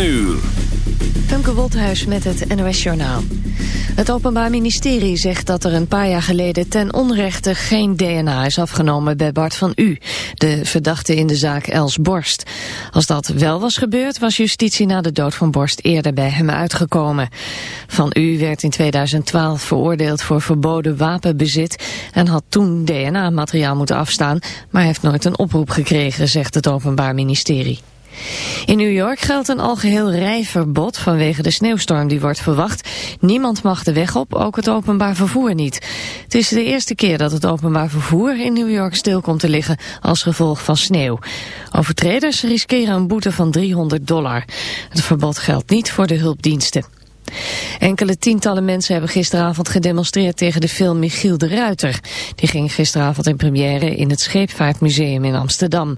uur. Femke Wolthuis met het NOS Journaal. Het Openbaar Ministerie zegt dat er een paar jaar geleden ten onrechte geen DNA is afgenomen bij Bart van U, de verdachte in de zaak Els Borst. Als dat wel was gebeurd, was justitie na de dood van Borst eerder bij hem uitgekomen. Van U werd in 2012 veroordeeld voor verboden wapenbezit en had toen DNA-materiaal moeten afstaan, maar heeft nooit een oproep gekregen, zegt het Openbaar Ministerie. In New York geldt een algeheel rijverbod vanwege de sneeuwstorm die wordt verwacht. Niemand mag de weg op, ook het openbaar vervoer niet. Het is de eerste keer dat het openbaar vervoer in New York stil komt te liggen als gevolg van sneeuw. Overtreders riskeren een boete van 300 dollar. Het verbod geldt niet voor de hulpdiensten. Enkele tientallen mensen hebben gisteravond gedemonstreerd tegen de film Michiel de Ruiter. Die ging gisteravond in première in het Scheepvaartmuseum in Amsterdam.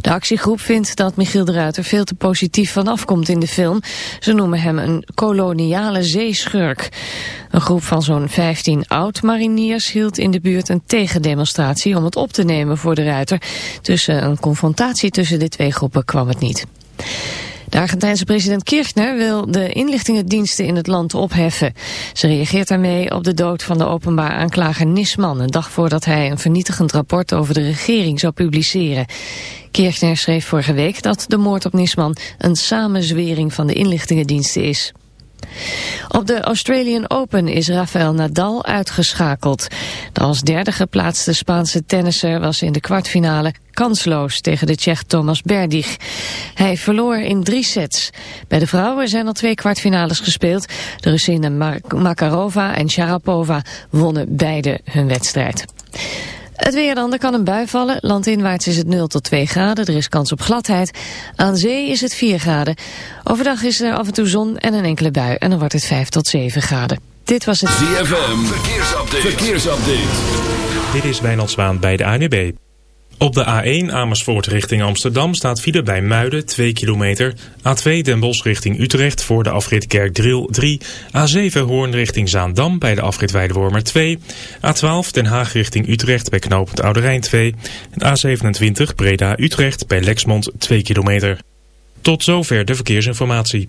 De actiegroep vindt dat Michiel de Ruiter veel te positief vanaf komt in de film. Ze noemen hem een koloniale zeeschurk. Een groep van zo'n 15 oud-mariniers hield in de buurt een tegendemonstratie om het op te nemen voor de Ruiter. Tussen een confrontatie tussen de twee groepen kwam het niet. De Argentijnse president Kirchner wil de inlichtingendiensten in het land opheffen. Ze reageert daarmee op de dood van de openbaar aanklager Nisman... een dag voordat hij een vernietigend rapport over de regering zou publiceren. Kirchner schreef vorige week dat de moord op Nisman... een samenzwering van de inlichtingendiensten is. Op de Australian Open is Rafael Nadal uitgeschakeld. De als derde geplaatste Spaanse tennisser was in de kwartfinale kansloos tegen de Tsjech Thomas Berdych. Hij verloor in drie sets. Bij de vrouwen zijn al twee kwartfinales gespeeld. De Russinnen Makarova en Sharapova wonnen beide hun wedstrijd. Het weer dan, er kan een bui vallen. Landinwaarts is het 0 tot 2 graden, er is kans op gladheid. Aan zee is het 4 graden. Overdag is er af en toe zon en een enkele bui en dan wordt het 5 tot 7 graden. Dit was het... ZFM, verkeersupdate. verkeersupdate. Dit is Wijnald Zwaan bij de ANB. Op de A1 Amersfoort richting Amsterdam staat file bij Muiden 2 kilometer. A2 Den Bosch richting Utrecht voor de afrit Kerkdriel 3. A7 Hoorn richting Zaandam bij de afrit Weidewormer 2. A12 Den Haag richting Utrecht bij knooppunt Oude Rijn 2. En A27 Breda Utrecht bij Lexmond 2 kilometer. Tot zover de verkeersinformatie.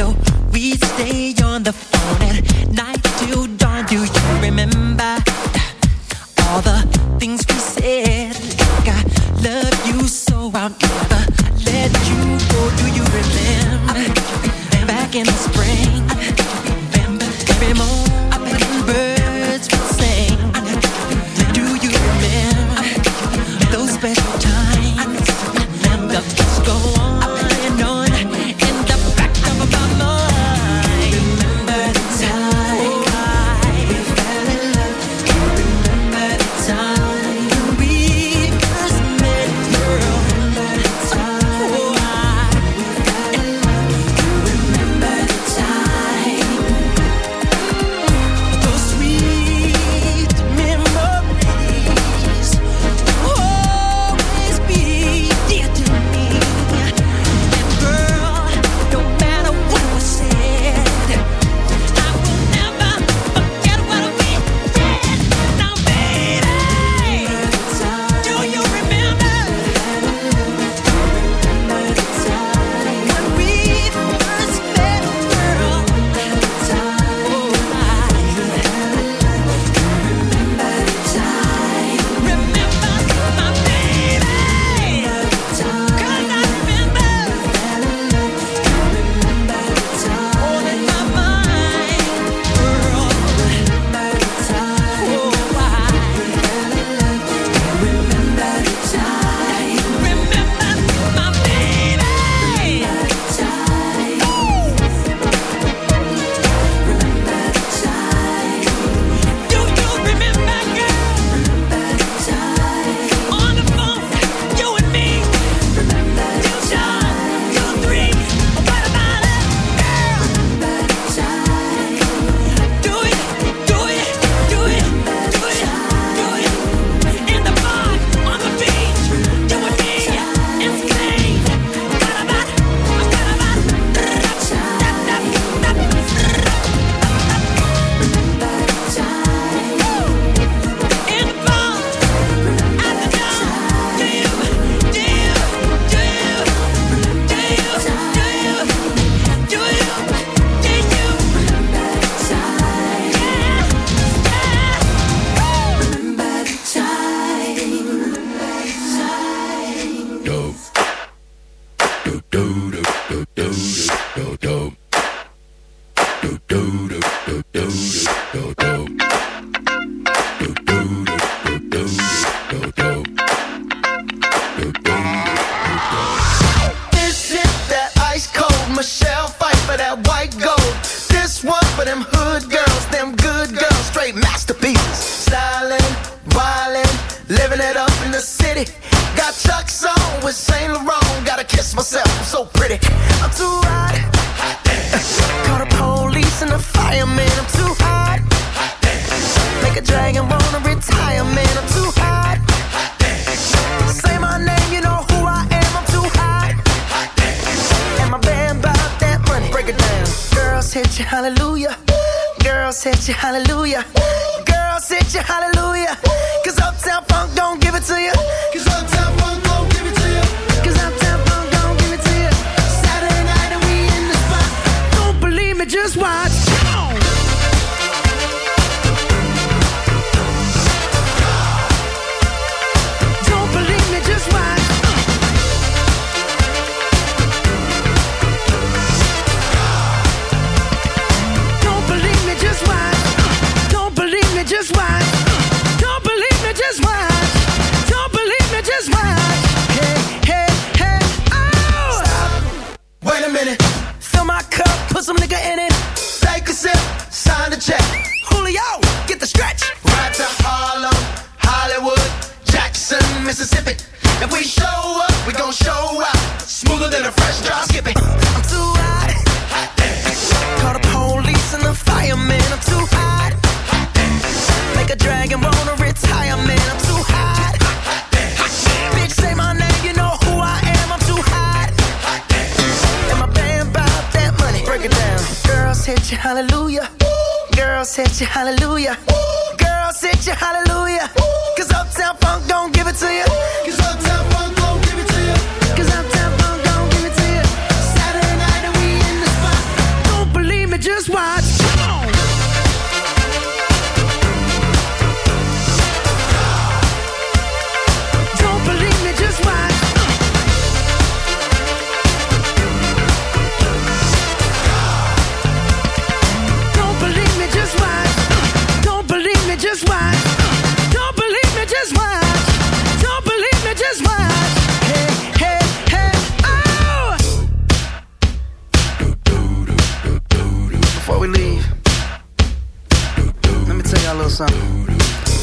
know. We stay on the phone and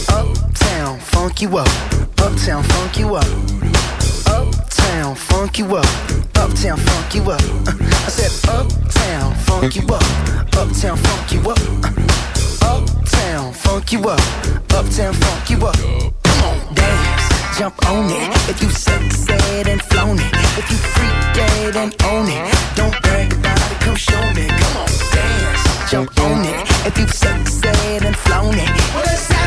Uptown, funk you up. Uptown, funk you up. Uptown, funk you up. Uptown, funk you up. I said uptown, funk you up. Uptown, funk you up. Uptown, funk you up. Uptown, funk you up. Come on, dance, jump on it. If you sexed and flown it, if you freaked dead and own it, don't brag about it. Come show me. Come on, dance, jump on it. If you sexed and flown it, well, that's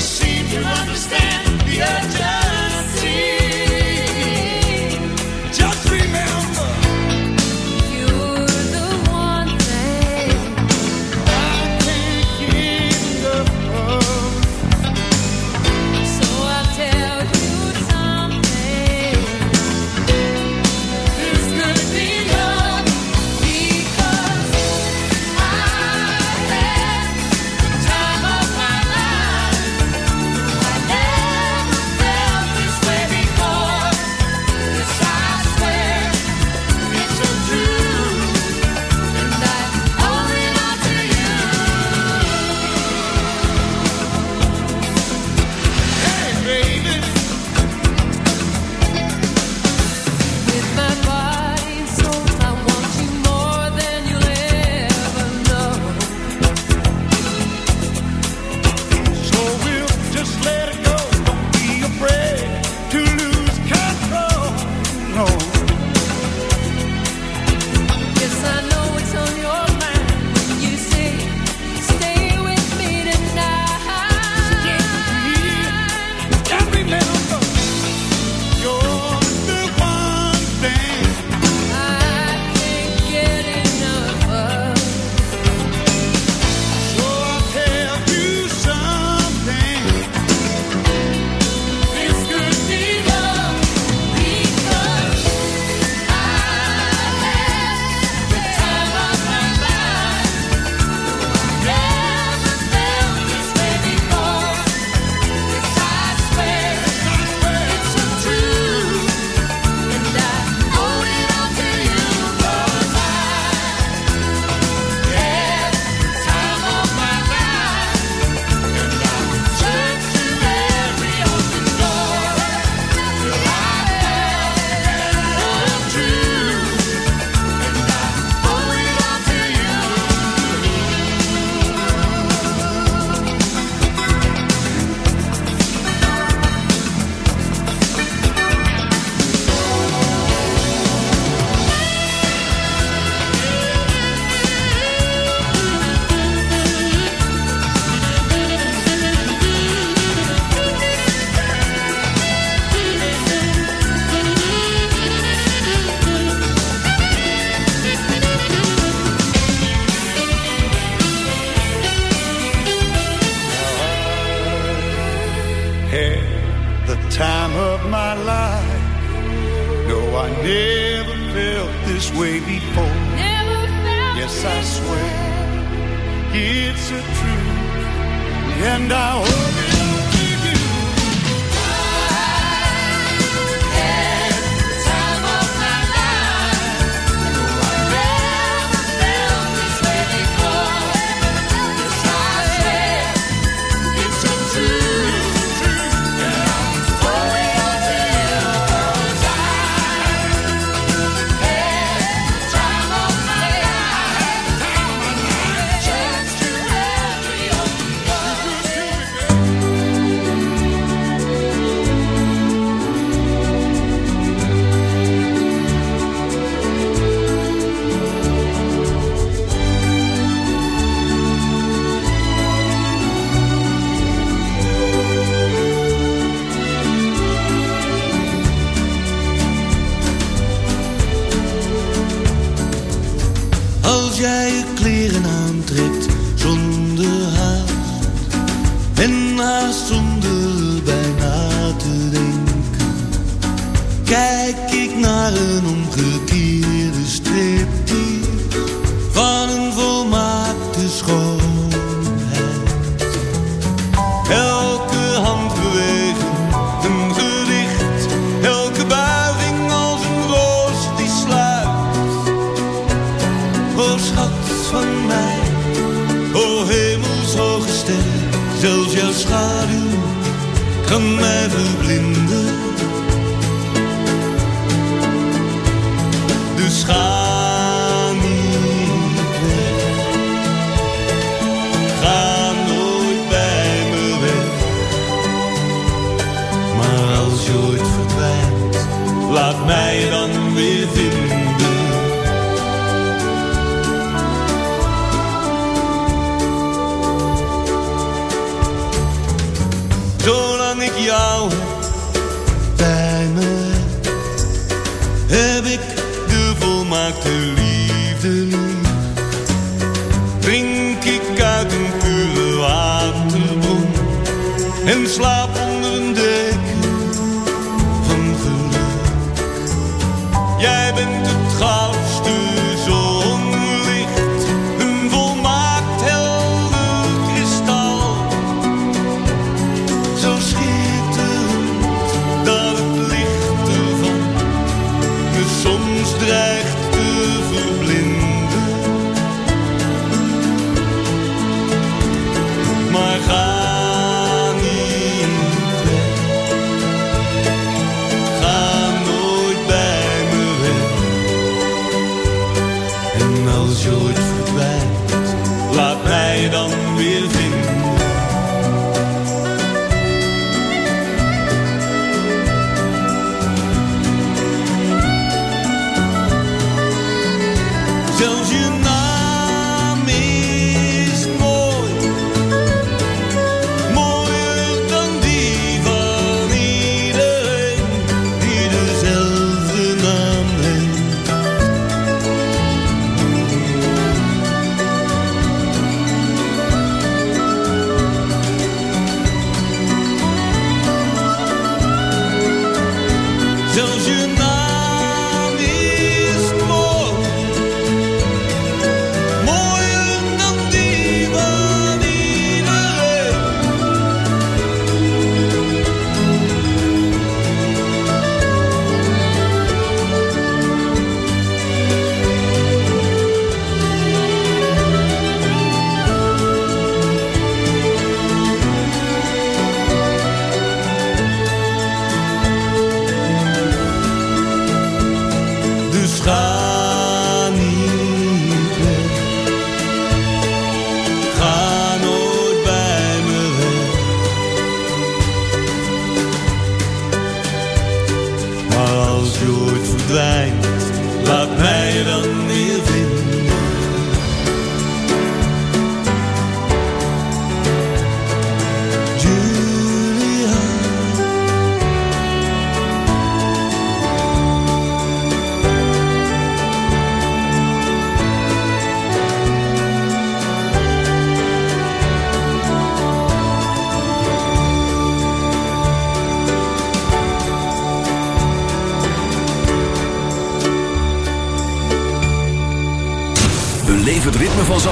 Seem to understand the urgency. bereikt.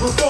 We'll go.